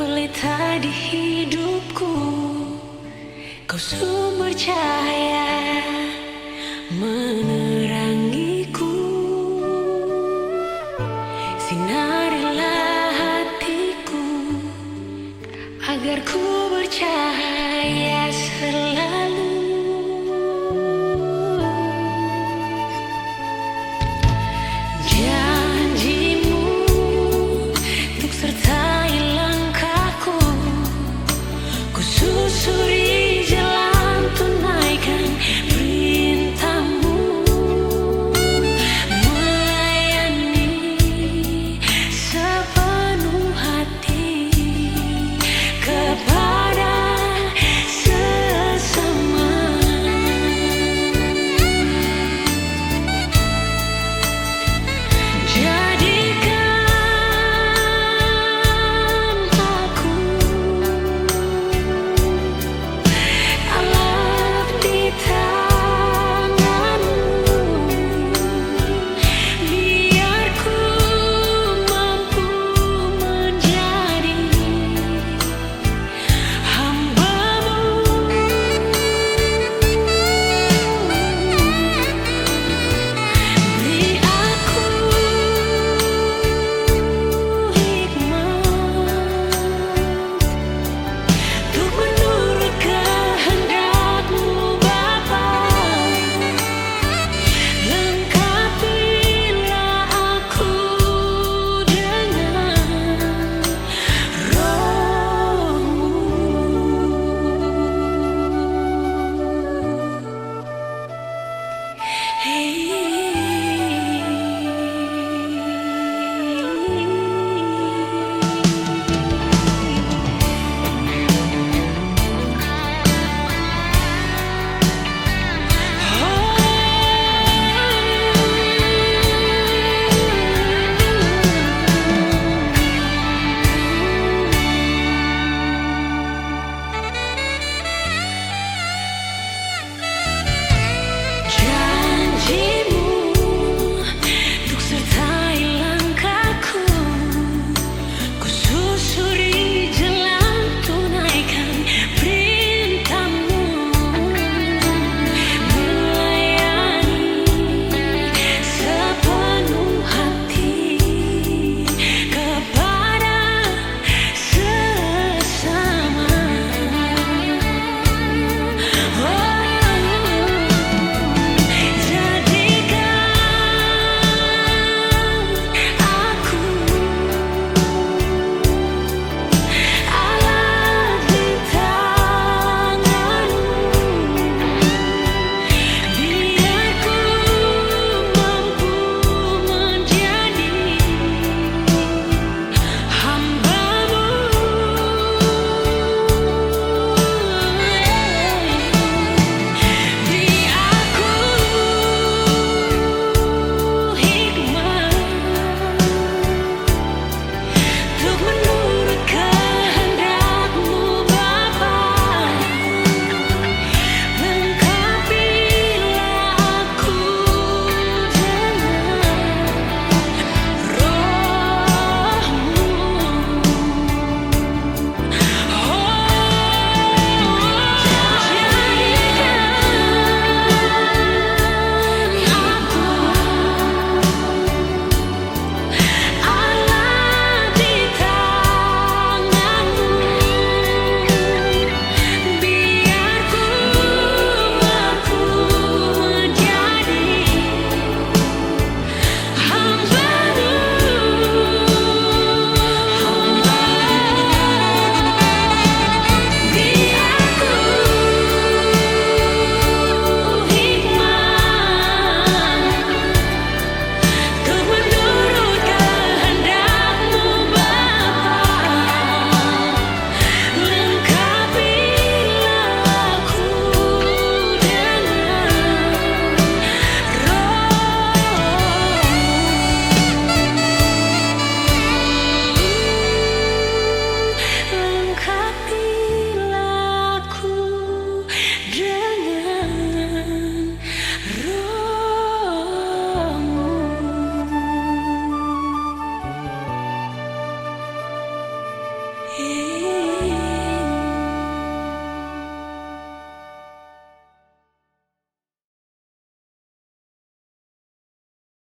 Pelita di hidupku. Kau sumber cahaya menerangiku. Sinarilah hatiku agar ku bercahaya selalu. Yeah.